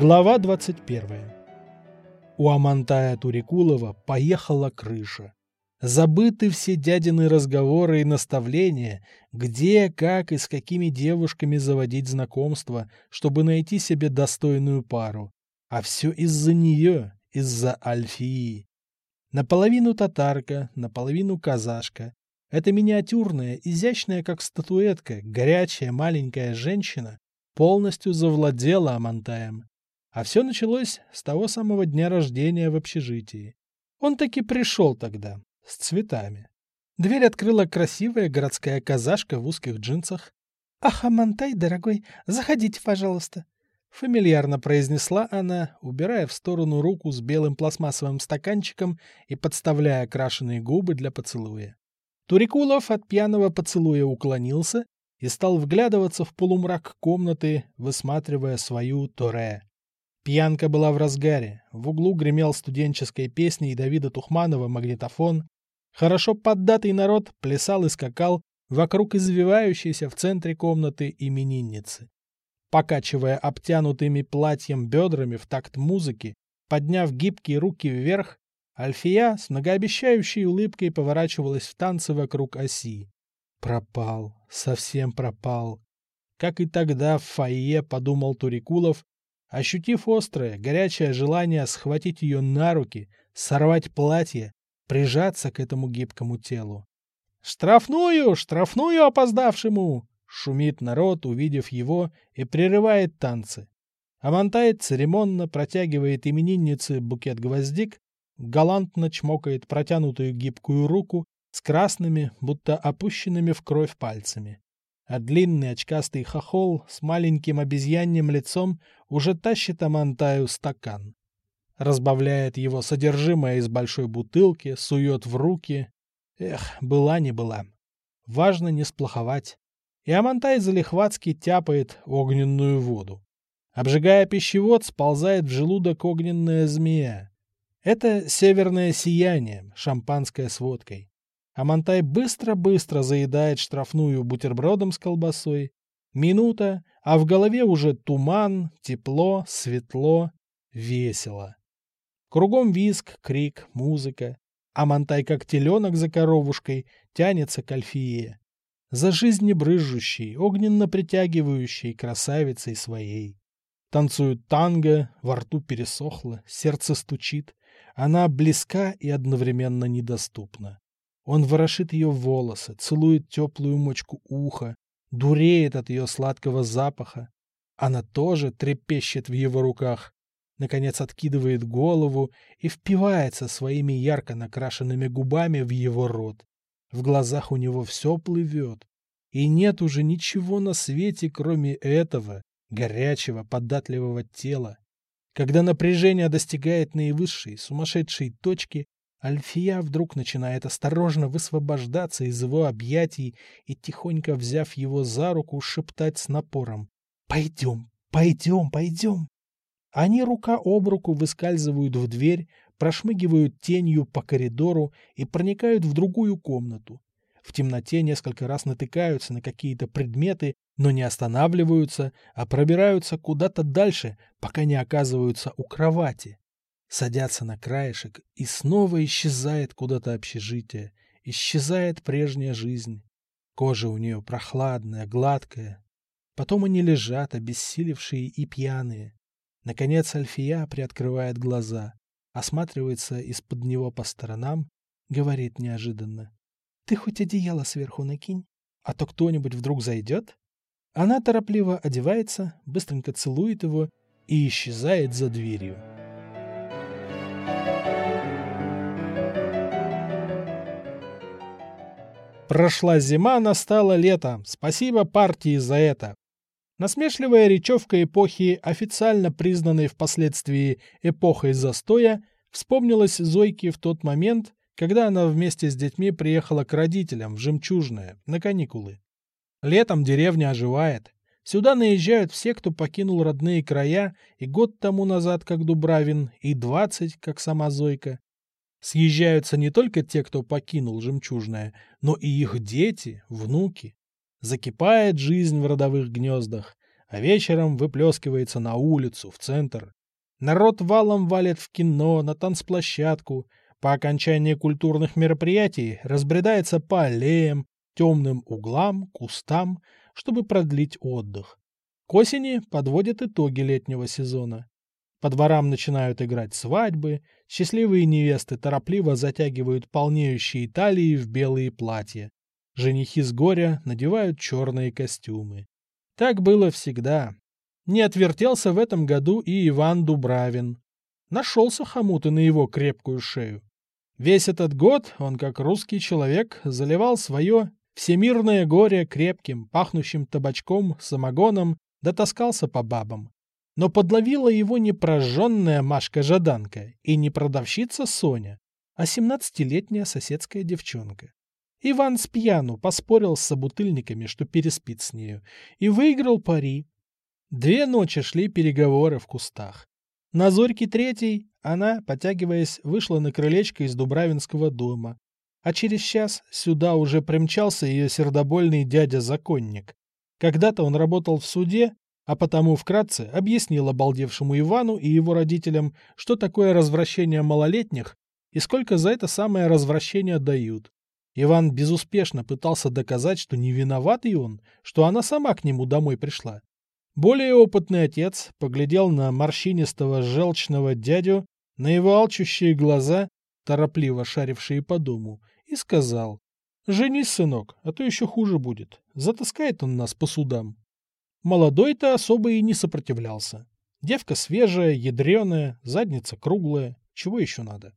Глава 21. У Амантая Турикулова поехала крыша. Забыты все дядины разговоры и наставления, где, как и с какими девушками заводить знакомство, чтобы найти себе достойную пару. А все из-за нее, из-за Альфии. Наполовину татарка, наполовину казашка. Эта миниатюрная, изящная как статуэтка, горячая маленькая женщина полностью завладела Амантаем. А все началось с того самого дня рождения в общежитии. Он таки пришел тогда, с цветами. Дверь открыла красивая городская казашка в узких джинсах. «Ах, Амантай, дорогой, заходите, пожалуйста!» Фамильярно произнесла она, убирая в сторону руку с белым пластмассовым стаканчиком и подставляя крашеные губы для поцелуя. Турикулов от пьяного поцелуя уклонился и стал вглядываться в полумрак комнаты, высматривая свою Торе. Пьянка была в разгаре, в углу гремел студенческой песней Давида Тухманова магнитофон, хорошо поддатый народ плясал и скакал вокруг извивающейся в центре комнаты именинницы. Покачивая обтянутыми платьем бедрами в такт музыки, подняв гибкие руки вверх, Альфия с многообещающей улыбкой поворачивалась в танце вокруг оси. Пропал, совсем пропал. Как и тогда в фойе подумал Турикулов, ощутив острое, горячее желание схватить ее на руки, сорвать платье, прижаться к этому гибкому телу. «Штрафную! Штрафную опоздавшему!» Шумит народ, увидев его, и прерывает танцы. Амантай церемонно протягивает имениннице букет гвоздик, галантно чмокает протянутую гибкую руку с красными, будто опущенными в кровь пальцами. А длинный очкастый хохол с маленьким обезьяньем лицом уже тащит Амантаю стакан. Разбавляет его содержимое из большой бутылки, сует в руки. Эх, была не была. Важно не сплоховать и Амантай залихватски тяпает огненную воду. Обжигая пищевод, сползает в желудок огненная змея. Это северное сияние, шампанское с водкой. Амантай быстро-быстро заедает штрафную бутербродом с колбасой. Минута, а в голове уже туман, тепло, светло, весело. Кругом виск, крик, музыка. Амантай, как теленок за коровушкой, тянется к Альфие за жизнебрызжущей, огненно притягивающей красавицей своей. Танцуют танго, во рту пересохло, сердце стучит. Она близка и одновременно недоступна. Он ворошит ее волосы, целует теплую мочку уха, дуреет от ее сладкого запаха. Она тоже трепещет в его руках, наконец откидывает голову и впивается своими ярко накрашенными губами в его рот. В глазах у него все плывет. И нет уже ничего на свете, кроме этого горячего, податливого тела. Когда напряжение достигает наивысшей, сумасшедшей точки, Альфия вдруг начинает осторожно высвобождаться из его объятий и, тихонько взяв его за руку, шептать с напором «Пойдем, пойдем, пойдем». Они рука об руку выскальзывают в дверь, прошмыгивают тенью по коридору и проникают в другую комнату. В темноте несколько раз натыкаются на какие-то предметы, но не останавливаются, а пробираются куда-то дальше, пока не оказываются у кровати. Садятся на краешек, и снова исчезает куда-то общежитие, исчезает прежняя жизнь. Кожа у нее прохладная, гладкая. Потом они лежат, обессилевшие и пьяные. Наконец Альфия приоткрывает глаза осматривается из-под него по сторонам, говорит неожиданно. «Ты хоть одеяло сверху накинь, а то кто-нибудь вдруг зайдет?» Она торопливо одевается, быстренько целует его и исчезает за дверью. Прошла зима, настало лето. Спасибо партии за это. Насмешливая речевка эпохи, официально признанной впоследствии эпохой застоя, вспомнилась Зойке в тот момент, когда она вместе с детьми приехала к родителям в Жемчужное на каникулы. Летом деревня оживает. Сюда наезжают все, кто покинул родные края и год тому назад, как Дубравин, и двадцать, как сама Зойка. Съезжаются не только те, кто покинул Жемчужное, но и их дети, внуки. Закипает жизнь в родовых гнездах. а вечером выплескивается на улицу, в центр. Народ валом валит в кино, на танцплощадку. По окончании культурных мероприятий разбредается по аллеям, темным углам, кустам, чтобы продлить отдых. К осени подводят итоги летнего сезона. По дворам начинают играть свадьбы, счастливые невесты торопливо затягивают полнеющие талии в белые платья. Женихи с горя надевают черные костюмы. Так было всегда. Не отвертелся в этом году и Иван Дубравин. Нашелся хомут и на его крепкую шею. Весь этот год он, как русский человек, заливал свое всемирное горе крепким, пахнущим табачком, самогоном, дотаскался по бабам. Но подловила его не прожженная Машка-жаданка и не продавщица Соня, а семнадцатилетняя соседская девчонка. Иван с пьяну поспорил с собутыльниками, что переспит с нею, и выиграл пари. Две ночи шли переговоры в кустах. На зорьке третьей она, потягиваясь, вышла на крылечко из Дубравинского дома. А через час сюда уже примчался ее сердобольный дядя-законник. Когда-то он работал в суде, а потому вкратце объяснил обалдевшему Ивану и его родителям, что такое развращение малолетних и сколько за это самое развращение дают. Иван безуспешно пытался доказать, что не виноватый он, что она сама к нему домой пришла. Более опытный отец поглядел на морщинистого желчного дядю, на его алчущие глаза, торопливо шарившие по дому, и сказал, «Женись, сынок, а то еще хуже будет. Затаскает он нас по судам». Молодой-то особо и не сопротивлялся. Девка свежая, ядреная, задница круглая, чего еще надо.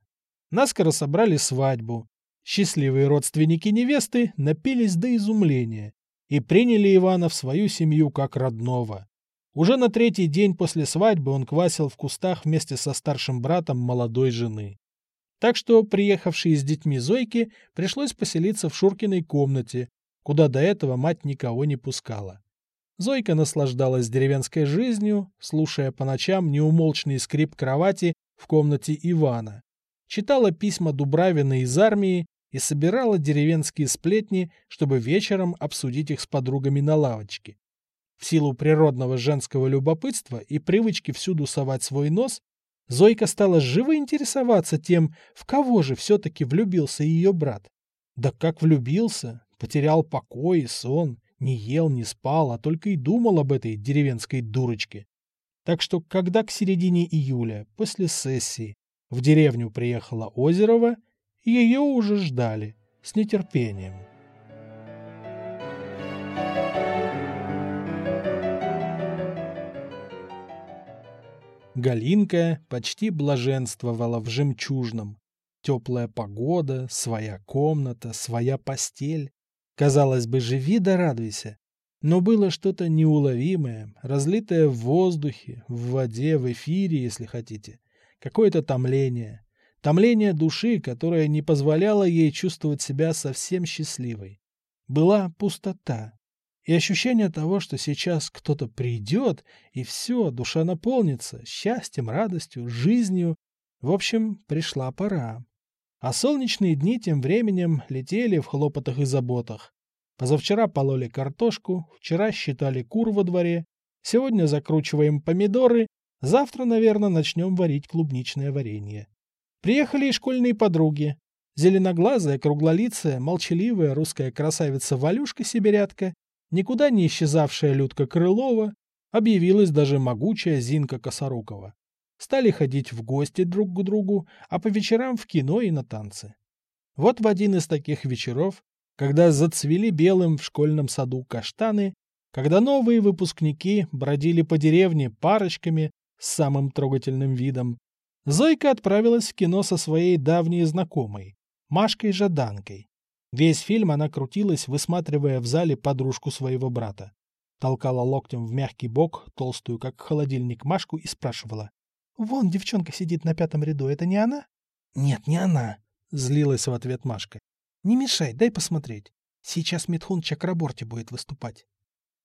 Наскоро собрали свадьбу, Счастливые родственники невесты напились до изумления и приняли Ивана в свою семью как родного. Уже на третий день после свадьбы он квасил в кустах вместе со старшим братом молодой жены. Так что приехавшей с детьми Зойке пришлось поселиться в Шуркиной комнате, куда до этого мать никого не пускала. Зойка наслаждалась деревенской жизнью, слушая по ночам неумолчный скрип кровати в комнате Ивана. Читала письма Дубравина из армии и собирала деревенские сплетни, чтобы вечером обсудить их с подругами на лавочке. В силу природного женского любопытства и привычки всюду совать свой нос, Зойка стала живо интересоваться тем, в кого же все-таки влюбился ее брат. Да как влюбился, потерял покой и сон, не ел, не спал, а только и думал об этой деревенской дурочке. Так что, когда к середине июля, после сессии, в деревню приехала Озерова, ее уже ждали с нетерпением. Галинка почти блаженствовала в жемчужном. Теплая погода, своя комната, своя постель. Казалось бы, живи да радуйся. Но было что-то неуловимое, разлитое в воздухе, в воде, в эфире, если хотите. Какое-то томление. Томление души, которое не позволяло ей чувствовать себя совсем счастливой. Была пустота. И ощущение того, что сейчас кто-то придет, и все, душа наполнится счастьем, радостью, жизнью. В общем, пришла пора. А солнечные дни тем временем летели в хлопотах и заботах. Позавчера пололи картошку, вчера считали кур во дворе, сегодня закручиваем помидоры, завтра, наверное, начнем варить клубничное варенье. Приехали и школьные подруги. Зеленоглазая, круглолицая, молчаливая русская красавица Валюшка-сибирятка, никуда не исчезавшая Людка Крылова, объявилась даже могучая Зинка Косорукова. Стали ходить в гости друг к другу, а по вечерам в кино и на танцы. Вот в один из таких вечеров, когда зацвели белым в школьном саду каштаны, когда новые выпускники бродили по деревне парочками с самым трогательным видом, Зойка отправилась в кино со своей давней знакомой, Машкой Жаданкой. Весь фильм она крутилась, высматривая в зале подружку своего брата. Толкала локтем в мягкий бок, толстую, как холодильник, Машку и спрашивала. «Вон девчонка сидит на пятом ряду, это не она?» «Нет, не она», — злилась в ответ Машка. «Не мешай, дай посмотреть. Сейчас Митхун Чакраборти будет выступать».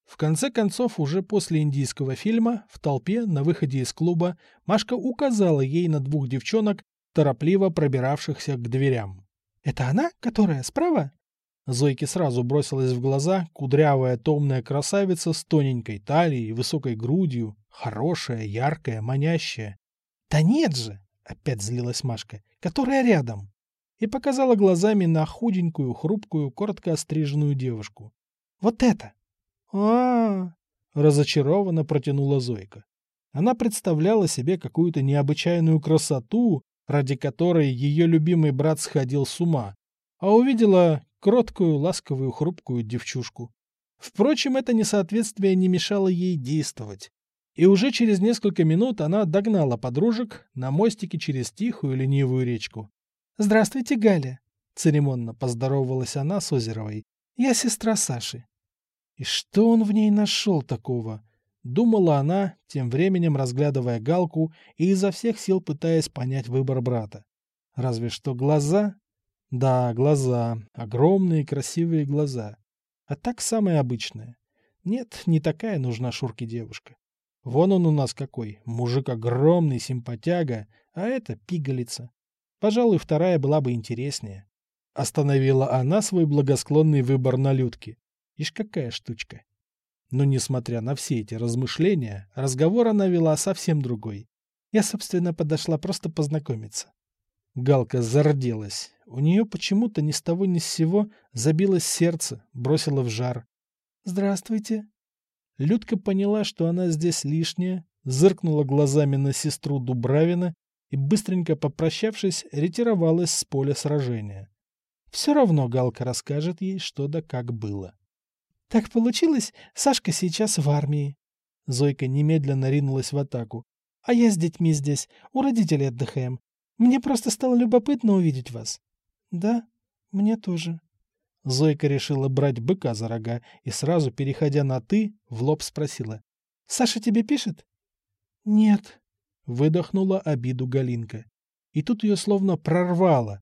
В конце концов, уже после индийского фильма, в толпе, на выходе из клуба, Машка указала ей на двух девчонок, торопливо пробиравшихся к дверям. «Это она, которая справа?» Зойке сразу бросилась в глаза кудрявая томная красавица с тоненькой талией, высокой грудью, хорошая, яркая, манящая. «Да нет же!» — опять злилась Машка. «Которая рядом!» И показала глазами на худенькую, хрупкую, коротко остриженную девушку. «Вот это!» а разочарованно протянула Зойка. Она представляла себе какую-то необычайную красоту, ради которой ее любимый брат сходил с ума, а увидела кроткую, ласковую, хрупкую девчушку. Впрочем, это несоответствие не мешало ей действовать. И уже через несколько минут она догнала подружек на мостике через тихую ленивую речку. «Здравствуйте, Галя!» — церемонно поздоровалась она с Озеровой. «Я сестра Саши». И что он в ней нашел такого? Думала она, тем временем разглядывая Галку и изо всех сил пытаясь понять выбор брата. Разве что глаза да, глаза. Огромные красивые глаза. А так самое обычное. Нет, не такая нужна Шурке девушка. Вон он у нас какой. Мужик огромный, симпатяга, а это пигалица. Пожалуй, вторая была бы интереснее. Остановила она свой благосклонный выбор на Людке. Ишь какая штучка. Но, несмотря на все эти размышления, разговор она вела совсем другой. Я, собственно, подошла просто познакомиться. Галка зарделась. У нее почему-то ни с того ни с сего забилось сердце, бросило в жар. «Здравствуйте». Людка поняла, что она здесь лишняя, зыркнула глазами на сестру Дубравина и, быстренько попрощавшись, ретировалась с поля сражения. Все равно Галка расскажет ей, что да как было. «Так получилось, Сашка сейчас в армии». Зойка немедленно ринулась в атаку. «А я с детьми здесь, у родителей отдыхаем. Мне просто стало любопытно увидеть вас. Да, мне тоже. Зойка решила брать быка за рога и сразу, переходя на «ты», в лоб спросила. «Саша тебе пишет?» «Нет», — выдохнула обиду Галинка. И тут ее словно прорвало.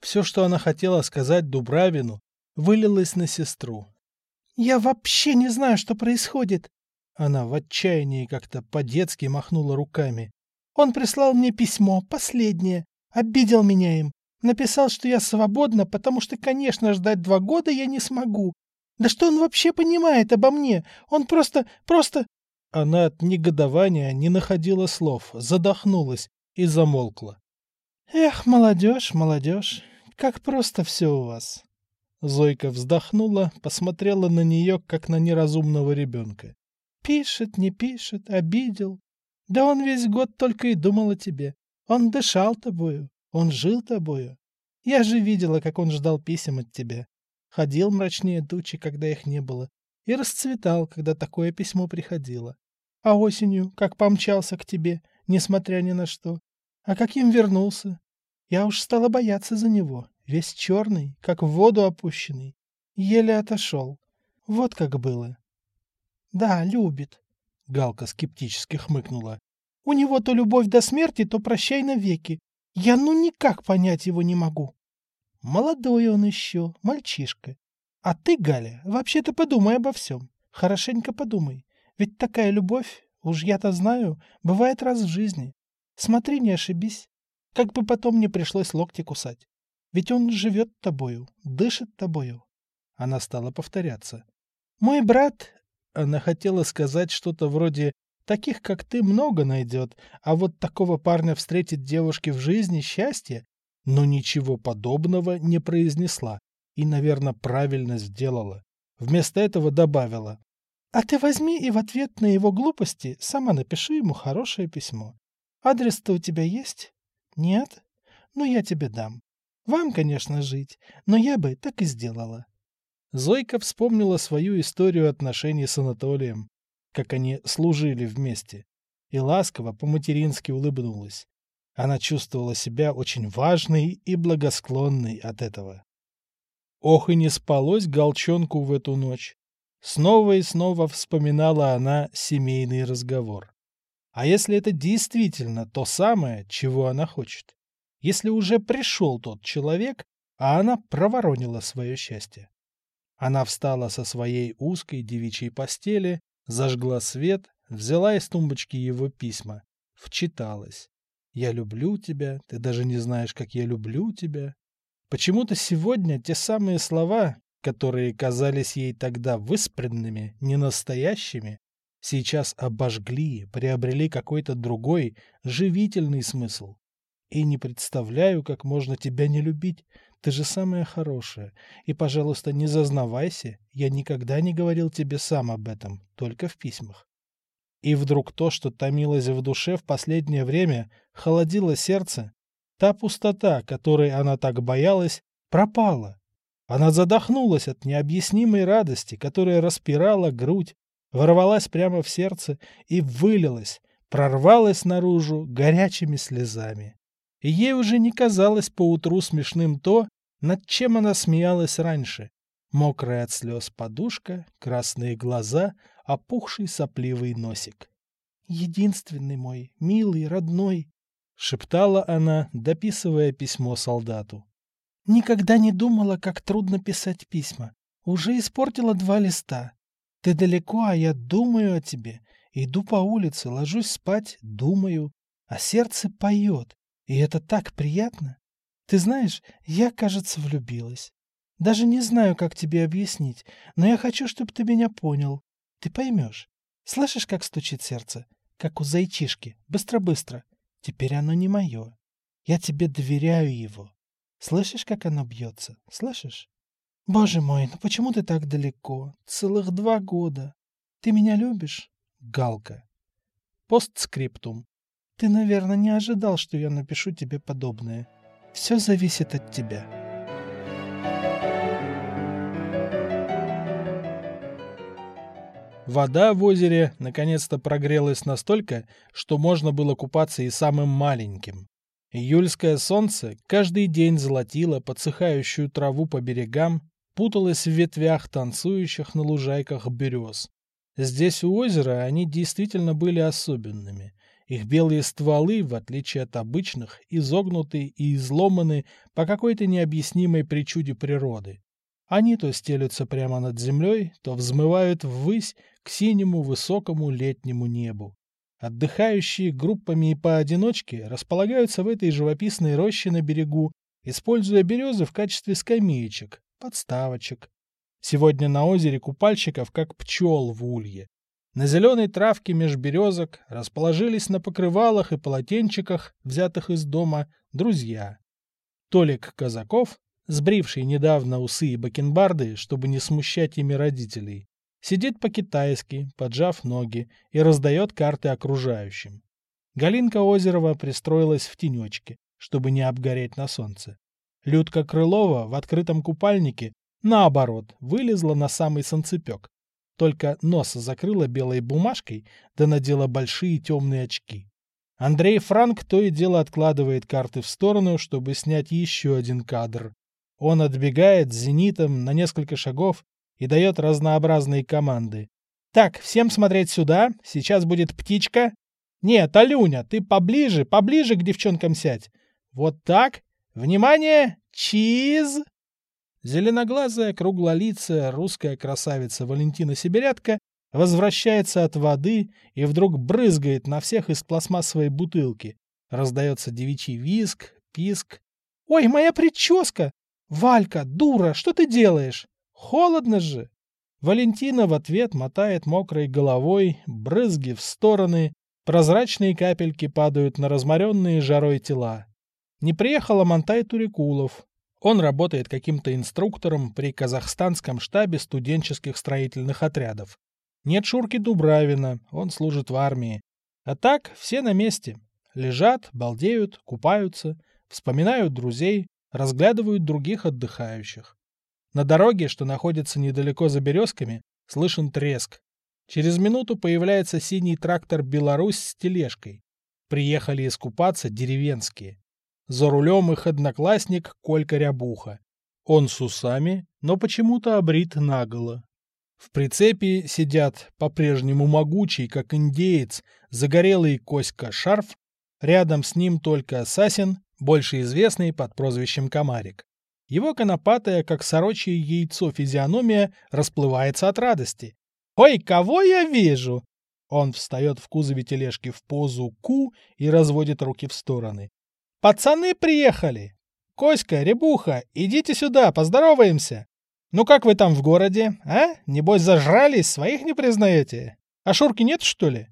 Все, что она хотела сказать Дубравину, вылилось на сестру. «Я вообще не знаю, что происходит!» Она в отчаянии как-то по-детски махнула руками. Он прислал мне письмо, последнее, обидел меня им. Написал, что я свободна, потому что, конечно, ждать два года я не смогу. Да что он вообще понимает обо мне? Он просто, просто...» Она от негодования не находила слов, задохнулась и замолкла. «Эх, молодежь, молодежь, как просто все у вас!» Зойка вздохнула, посмотрела на нее, как на неразумного ребенка. «Пишет, не пишет, обидел. Да он весь год только и думал о тебе. Он дышал тобою, он жил тобою. Я же видела, как он ждал писем от тебя. Ходил мрачнее тучи, когда их не было, и расцветал, когда такое письмо приходило. А осенью, как помчался к тебе, несмотря ни на что. А каким вернулся? Я уж стала бояться за него, весь черный, как в воду опущенный. Еле отошел. Вот как было. Да, любит. Галка скептически хмыкнула. У него то любовь до смерти, то прощай навеки. Я ну никак понять его не могу. Молодой он еще, мальчишка. А ты, Галя, вообще-то подумай обо всем. Хорошенько подумай. Ведь такая любовь, уж я-то знаю, бывает раз в жизни. Смотри, не ошибись. Как бы потом не пришлось локти кусать. Ведь он живет тобою, дышит тобою. Она стала повторяться. Мой брат она хотела сказать что-то вроде «таких, как ты, много найдет, а вот такого парня встретить девушке в жизни счастье», но ничего подобного не произнесла и, наверное, правильно сделала. Вместо этого добавила «А ты возьми и в ответ на его глупости сама напиши ему хорошее письмо. Адрес-то у тебя есть? Нет? Ну, я тебе дам. Вам, конечно, жить, но я бы так и сделала. Зойка вспомнила свою историю отношений с Анатолием, как они служили вместе, и ласково по-матерински улыбнулась. Она чувствовала себя очень важной и благосклонной от этого. Ох и не спалось Голчонку в эту ночь. Снова и снова вспоминала она семейный разговор. А если это действительно то самое, чего она хочет? Если уже пришел тот человек, а она проворонила свое счастье? Она встала со своей узкой девичьей постели, зажгла свет, взяла из тумбочки его письма, вчиталась. «Я люблю тебя, ты даже не знаешь, как я люблю тебя». Почему-то сегодня те самые слова, которые казались ей тогда выспренными, ненастоящими, сейчас обожгли, приобрели какой-то другой, живительный смысл. И не представляю, как можно тебя не любить. Ты же самая хорошая. И, пожалуйста, не зазнавайся. Я никогда не говорил тебе сам об этом, только в письмах. И вдруг то, что томилось в душе в последнее время, холодило сердце. Та пустота, которой она так боялась, пропала. Она задохнулась от необъяснимой радости, которая распирала грудь, ворвалась прямо в сердце и вылилась, прорвалась наружу горячими слезами. И ей уже не казалось поутру смешным то, над чем она смеялась раньше. Мокрая от слез подушка, красные глаза, опухший сопливый носик. «Единственный мой, милый, родной», — шептала она, дописывая письмо солдату. «Никогда не думала, как трудно писать письма. Уже испортила два листа. Ты далеко, а я думаю о тебе. Иду по улице, ложусь спать, думаю. А сердце поет. И это так приятно. Ты знаешь, я, кажется, влюбилась. Даже не знаю, как тебе объяснить, но я хочу, чтобы ты меня понял. Ты поймешь. Слышишь, как стучит сердце? Как у зайчишки. Быстро-быстро. Теперь оно не мое. Я тебе доверяю его. Слышишь, как оно бьется? Слышишь? Боже мой, ну почему ты так далеко? Целых два года. Ты меня любишь? Галка. Постскриптум. Ты, наверное, не ожидал, что я напишу тебе подобное. Все зависит от тебя. Вода в озере наконец-то прогрелась настолько, что можно было купаться и самым маленьким. Июльское солнце каждый день золотило подсыхающую траву по берегам, путалось в ветвях танцующих на лужайках берез. Здесь у озера они действительно были особенными. Их белые стволы, в отличие от обычных, изогнуты и изломаны по какой-то необъяснимой причуде природы. Они то стелются прямо над землей, то взмывают ввысь к синему высокому летнему небу. Отдыхающие группами и поодиночке располагаются в этой живописной роще на берегу, используя березы в качестве скамеечек, подставочек. Сегодня на озере купальщиков как пчел в улье. На зеленой травке меж березок расположились на покрывалах и полотенчиках, взятых из дома, друзья. Толик Казаков, сбривший недавно усы и бакенбарды, чтобы не смущать ими родителей, сидит по-китайски, поджав ноги, и раздает карты окружающим. Галинка Озерова пристроилась в тенечке, чтобы не обгореть на солнце. Людка Крылова в открытом купальнике, наоборот, вылезла на самый санцепек, только нос закрыла белой бумажкой, да надела большие темные очки. Андрей Франк то и дело откладывает карты в сторону, чтобы снять еще один кадр. Он отбегает зенитом на несколько шагов и дает разнообразные команды. «Так, всем смотреть сюда, сейчас будет птичка. Нет, Алюня, ты поближе, поближе к девчонкам сядь. Вот так. Внимание, чиз!» Зеленоглазая, круглолицая русская красавица Валентина Сибирятка возвращается от воды и вдруг брызгает на всех из пластмассовой бутылки. Раздается девичий виск, писк. «Ой, моя прическа! «Валька, дура, что ты делаешь? Холодно же!» Валентина в ответ мотает мокрой головой, брызги в стороны, прозрачные капельки падают на разморенные жарой тела. Не приехал Амантай Турикулов. Он работает каким-то инструктором при казахстанском штабе студенческих строительных отрядов. Нет Шурки Дубравина, он служит в армии. А так, все на месте. Лежат, балдеют, купаются, вспоминают друзей, разглядывают других отдыхающих. На дороге, что находится недалеко за березками, слышен треск. Через минуту появляется синий трактор «Беларусь» с тележкой. Приехали искупаться деревенские. За рулем их одноклассник Колька Рябуха. Он с усами, но почему-то обрит наголо. В прицепе сидят по-прежнему могучий, как индеец, загорелый Коська Шарф, рядом с ним только Сасин больше известный под прозвищем Комарик. Его конопатая, как сорочье яйцо физиономия, расплывается от радости. «Ой, кого я вижу!» Он встает в кузове тележки в позу «Ку» и разводит руки в стороны. «Пацаны приехали! Коська, Рябуха, идите сюда, поздороваемся!» Ну как вы там в городе, а? Небось зажрались, своих не признаете? А Шурки нет, что ли?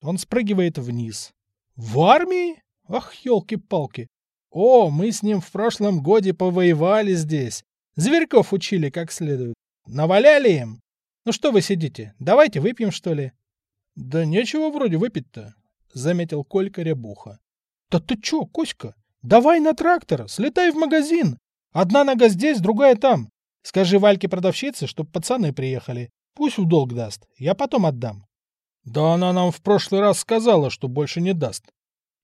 Он спрыгивает вниз. В армии? Ах, елки-палки. О, мы с ним в прошлом годе повоевали здесь. Зверьков учили как следует. Наваляли им? Ну что вы сидите? Давайте выпьем, что ли? Да нечего вроде выпить-то, заметил Колька Рябуха. Да ты чё, Коська? Давай на трактор, слетай в магазин. Одна нога здесь, другая там. Скажи Вальке продавщице, чтоб пацаны приехали. Пусть в долг даст, я потом отдам. Да она нам в прошлый раз сказала, что больше не даст.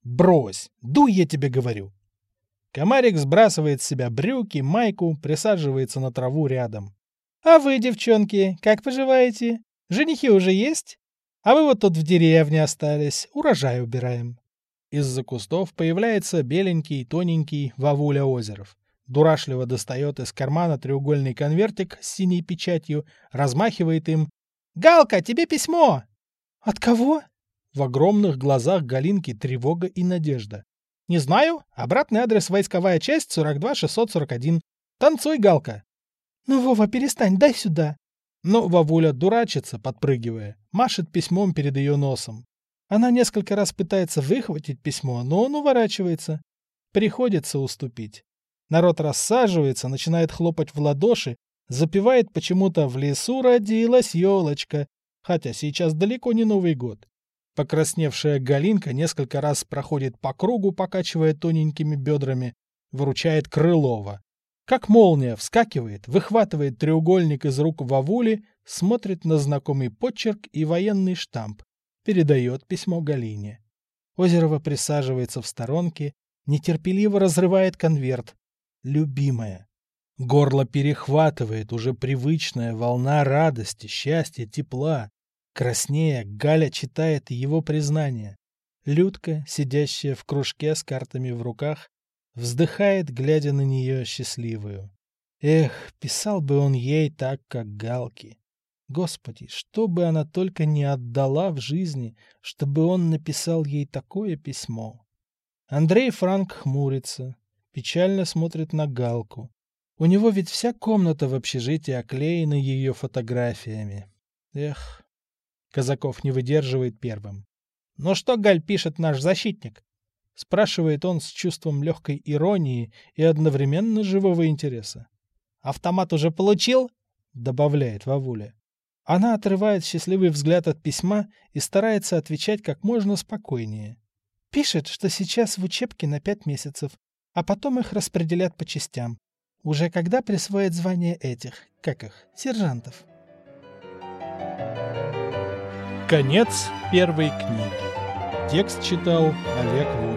Брось, дуй, я тебе говорю. Комарик сбрасывает с себя брюки, майку, присаживается на траву рядом. А вы, девчонки, как поживаете? Женихи уже есть? А вы вот тут в деревне остались, урожай убираем. Из-за кустов появляется беленький, тоненький Вавуля Озеров дурашливо достает из кармана треугольный конвертик с синей печатью, размахивает им. «Галка, тебе письмо!» «От кого?» В огромных глазах Галинки тревога и надежда. «Не знаю. Обратный адрес войсковая часть 42641. Танцуй, Галка!» «Ну, Вова, перестань, дай сюда!» Но Вовуля дурачится, подпрыгивая, машет письмом перед ее носом. Она несколько раз пытается выхватить письмо, но он уворачивается. Приходится уступить. Народ рассаживается, начинает хлопать в ладоши, запевает почему-то «В лесу родилась елочка», хотя сейчас далеко не Новый год. Покрасневшая Галинка несколько раз проходит по кругу, покачивая тоненькими бедрами, выручает Крылова. Как молния вскакивает, выхватывает треугольник из рук Вавули, смотрит на знакомый почерк и военный штамп, передает письмо Галине. Озерова присаживается в сторонке, нетерпеливо разрывает конверт, любимая. Горло перехватывает уже привычная волна радости, счастья, тепла. Краснея, Галя читает его признание. Людка, сидящая в кружке с картами в руках, вздыхает, глядя на нее счастливую. Эх, писал бы он ей так, как Галки. Господи, что бы она только не отдала в жизни, чтобы он написал ей такое письмо. Андрей Франк хмурится, печально смотрит на Галку. У него ведь вся комната в общежитии оклеена ее фотографиями. Эх. Казаков не выдерживает первым. «Ну что, Галь, пишет наш защитник?» Спрашивает он с чувством легкой иронии и одновременно живого интереса. «Автомат уже получил?» Добавляет Вавуля. Она отрывает счастливый взгляд от письма и старается отвечать как можно спокойнее. Пишет, что сейчас в учебке на пять месяцев, а потом их распределят по частям. Уже когда присвоят звание этих, как их, сержантов. Конец первой книги. Текст читал Олег Лунин.